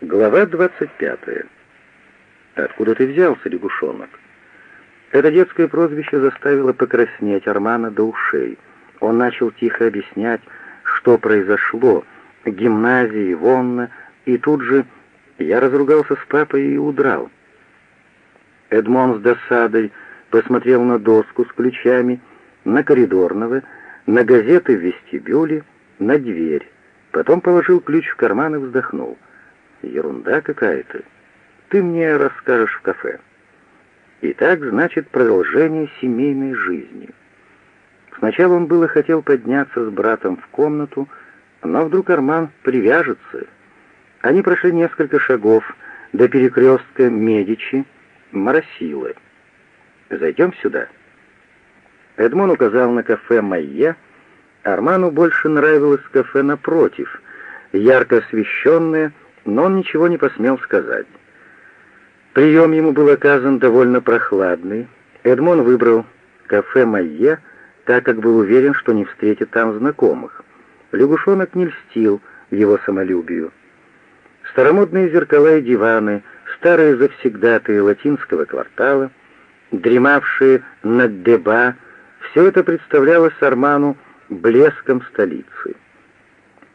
Глава 25. «Откуда ты взялся, лягушонок?» Это детское прозвище заставило покраснеть Армана до ушей. Он начал тихо объяснять, что произошло, гимназии, Вонна, и тут же я разругался с папой и удрал. Эдмон с досадой посмотрел на доску с ключами, на коридорного, на газеты в вестибюле, на дверь. Потом положил ключ в карман и вздохнул. Ерунда какая-то. Ты мне расскажешь в кафе. Итак, значит, продолжение семейной жизни. Сначала он было хотел подняться с братом в комнату, но вдруг Арман привяжется. Они прошли несколько шагов до перекрестка Медичи, Моросилы. «Зайдем сюда». Эдмон указал на кафе «Майе». Арману больше нравилось кафе напротив, ярко освещенное, но он ничего не посмел сказать. Прием ему был оказан довольно прохладный. Эдмон выбрал кафе «Майе», так как был уверен, что не встретит там знакомых. Лягушонок не льстил его самолюбию. Старомодные зеркала и диваны, старые завсегдатые латинского квартала, дремавшие над деба, все это представлялось Арману блеском столицы.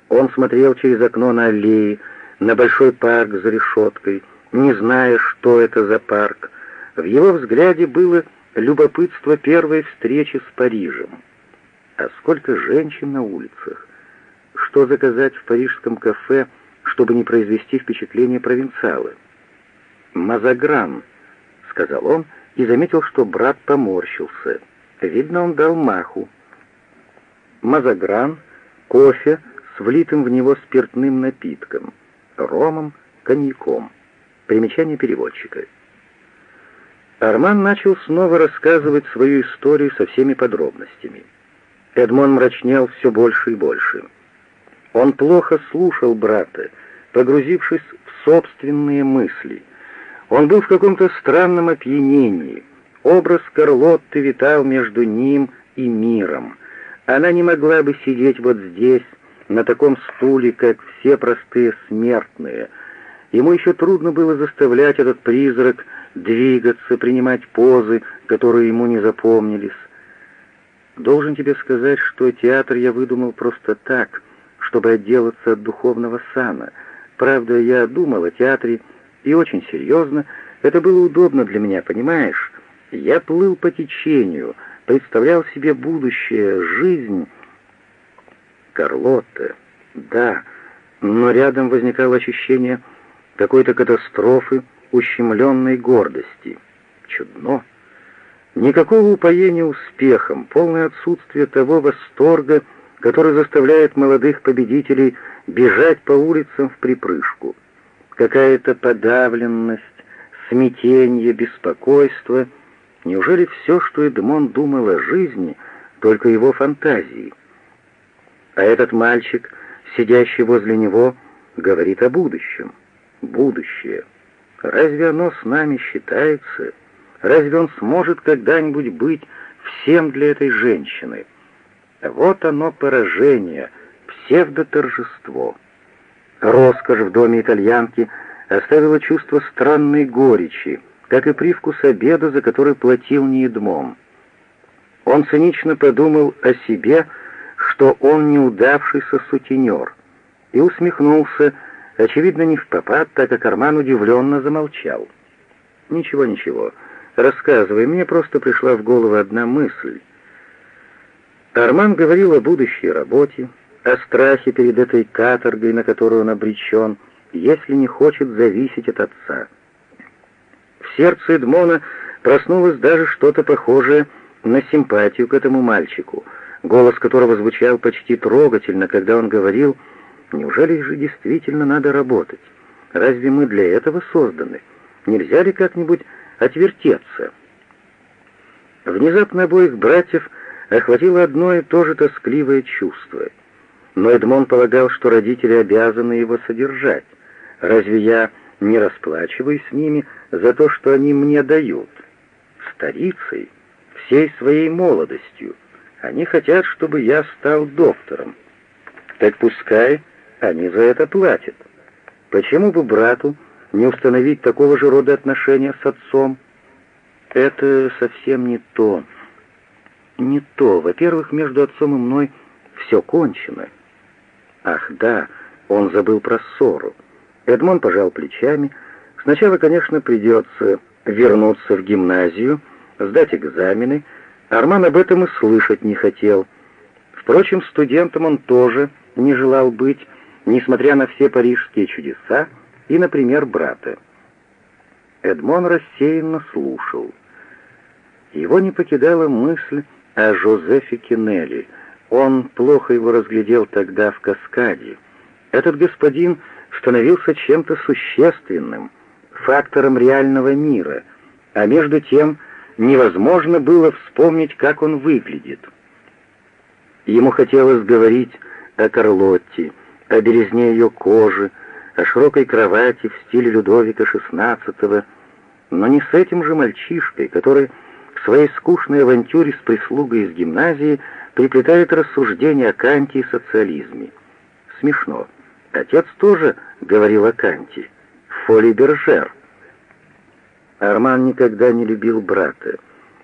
Он смотрел через окно на аллеи, на большой парк за решеткой, не зная, что это за парк. В его взгляде было любопытство первой встречи с Парижем. А сколько женщин на улицах! Что заказать в парижском кафе, чтобы не произвести впечатление провинциала? «Мазагран», — сказал он и заметил, что брат поморщился. Видно, он дал маху. Мазагран — кофе с влитым в него спиртным напитком — ромом, коньяком. Примечание переводчика. Арман начал снова рассказывать свою историю со всеми подробностями. Эдмон мрачнел все больше и больше. Он плохо слушал брата, погрузившись в собственные мысли. Он был в каком-то странном опьянении. Образ Карлотты витал между ним и миром. Она не могла бы сидеть вот здесь, на таком стуле, как все простые смертные. Ему еще трудно было заставлять этот призрак двигаться, принимать позы, которые ему не запомнились. Должен тебе сказать, что театр я выдумал просто так, чтобы отделаться от духовного сана. Правда, я думал о театре и очень серьезно. Это было удобно для меня, понимаешь? Я плыл по течению, представлял себе будущее, жизнь Карлотта, да, но рядом возникало ощущение какой-то катастрофы, ущемленной гордости. Чудно. Никакого упоения успехом, полное отсутствие того восторга, который заставляет молодых победителей бежать по улицам в припрыжку. Какая-то подавленность, смятение, беспокойство. Неужели все, что Эдмон думал о жизни, только его фантазии? А этот мальчик, сидящий возле него, говорит о будущем. Будущее. Разве оно с нами считается? Разве он сможет когда-нибудь быть всем для этой женщины? Вот оно поражение, псевдоторжество. Роскошь в доме итальянки оставила чувство странной горечи, как и привкус обеда, за который платил неедмом. Он цинично подумал о себе, что он неудавшийся сутенер, и усмехнулся, очевидно, не в попад, так как Арман удивленно замолчал. «Ничего, ничего, рассказывай, мне просто пришла в голову одна мысль». Арман говорил о будущей работе, о страхе перед этой каторгой, на которую он обречен, если не хочет зависеть от отца. В сердце Эдмона проснулось даже что-то похожее на симпатию к этому мальчику — голос которого звучал почти трогательно, когда он говорил, «Неужели же действительно надо работать? Разве мы для этого созданы? Нельзя ли как-нибудь отвертеться?» Внезапно обоих братьев охватило одно и то же тоскливое чувство. Но Эдмон полагал, что родители обязаны его содержать. Разве я не расплачиваюсь с ними за то, что они мне дают? Старицей, всей своей молодостью, они хотят, чтобы я стал доктором. Так пускай они за это платят. Почему бы брату не установить такого же рода отношения с отцом? Это совсем не то. Не то. Во-первых, между отцом и мной все кончено. Ах, да, он забыл про ссору. Эдмон пожал плечами. Сначала, конечно, придется вернуться в гимназию, сдать экзамены. Арман об этом и слышать не хотел. Впрочем, студентом он тоже не желал быть, несмотря на все парижские чудеса и, например, брата. Эдмон рассеянно слушал. Его не покидала мысль о Жозефе Кеннелли. Он плохо его разглядел тогда в каскаде. Этот господин становился чем-то существенным, фактором реального мира, а между тем невозможно было вспомнить, как он выглядит. Ему хотелось говорить о Карлотте, о березне ее кожи, о широкой кровати в стиле Людовика XVI, но не с этим же мальчишкой, который в своей скучной авантюре с прислугой из гимназии приплетает рассуждения о Канте и социализме. Смешно. Отец тоже говорил о Канте. Фоли Бержер. Арман никогда не любил брата.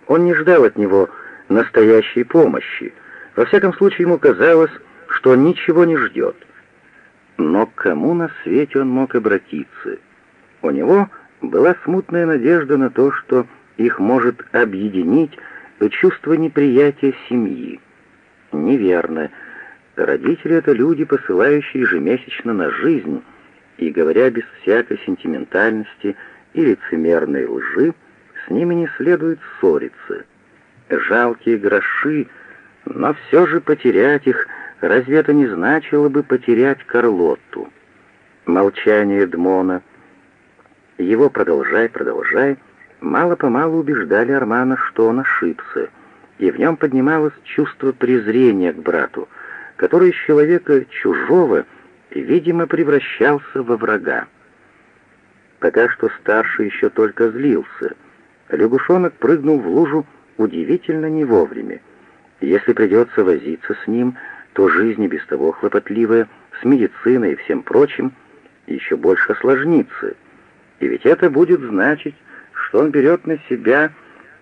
Он не ждал от него настоящей помощи. Во всяком случае, ему казалось, что он ничего не ждет. Но к кому на свете он мог обратиться? У него была смутная надежда на то, что их может объединить чувство неприятия семьи. Неверно. Родители — это люди, посылающие ежемесячно на жизнь, и, говоря без всякой сентиментальности и лицемерной лжи, с ними не следует ссориться. Жалкие гроши, но все же потерять их, разве это не значило бы потерять Карлотту? Молчание Эдмона, его «продолжай, продолжай» мало-помалу убеждали Армана, что он ошибся, и в нем поднималось чувство презрения к брату — который из человека чужого, видимо, превращался во врага. Пока что старший еще только злился. Лягушонок прыгнул в лужу удивительно не вовремя. Если придется возиться с ним, то жизнь без того хлопотливая, с медициной и всем прочим, еще больше осложнится. И ведь это будет значить, что он берет на себя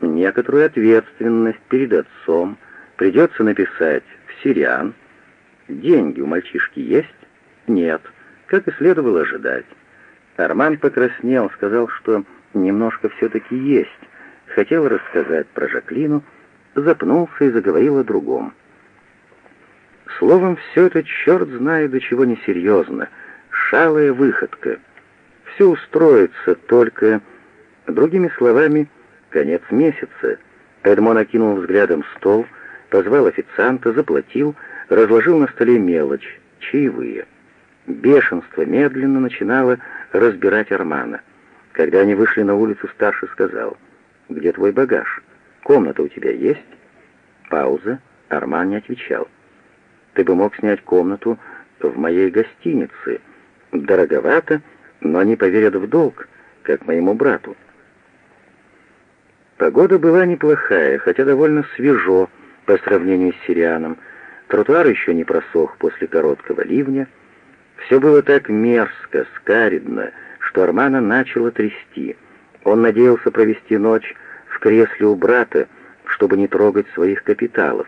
некоторую ответственность перед отцом, придется написать в «Сириан», Деньги у мальчишки есть? Нет, как и следовало ожидать. Арман покраснел, сказал, что немножко все-таки есть. Хотел рассказать про Жаклину, запнулся и заговорил о другом. Словом, все это черт знает до чего несерьезно. Шалая выходка. Все устроится, только... Другими словами, конец месяца. Эдмон окинул взглядом стол, позвал официанта, заплатил, разложил на столе мелочь, чаевые. Бешенство медленно начинало разбирать Армана. Когда они вышли на улицу, старший сказал, «Где твой багаж? Комната у тебя есть?» Пауза. Арман не отвечал. «Ты бы мог снять комнату в моей гостинице. Дороговато, но они поверят в долг, как моему брату». Погода была неплохая, хотя довольно свежо по сравнению с Сирианом. Тротуар еще не просох после короткого ливня. Все было так мерзко, скаридно, что Армана начало трясти. Он надеялся провести ночь в кресле у брата, чтобы не трогать своих капиталов.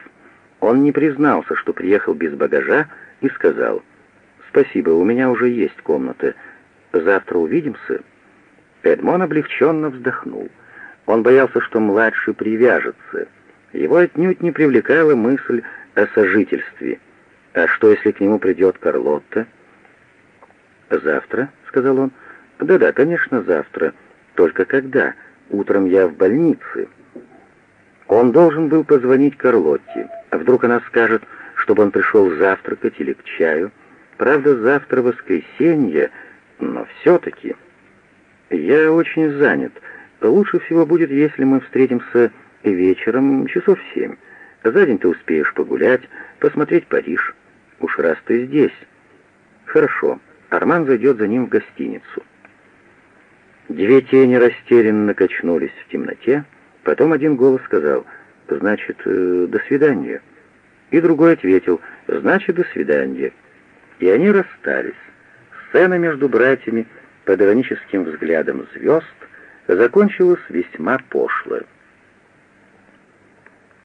Он не признался, что приехал без багажа, и сказал, «Спасибо, у меня уже есть комната. Завтра увидимся». Эдмон облегченно вздохнул. Он боялся, что младший привяжется. Его отнюдь не привлекала мысль о сожительстве. А что, если к нему придет Карлотта? «Завтра», — сказал он. «Да-да, конечно, завтра. Только когда? Утром я в больнице». Он должен был позвонить Карлотте. А вдруг она скажет, чтобы он пришел завтракать или к чаю? Правда, завтра воскресенье, но все-таки... Я очень занят. Лучше всего будет, если мы встретимся вечером часов семь. За день ты успеешь погулять, посмотреть Париж. Уж раз ты здесь. Хорошо. Арман зайдет за ним в гостиницу. Две тени растерянно качнулись в темноте. Потом один голос сказал, «Значит, э, до свидания». И другой ответил, «Значит, до свидания». И они расстались. Сцена между братьями под ироническим взглядом звезд закончилась весьма пошло.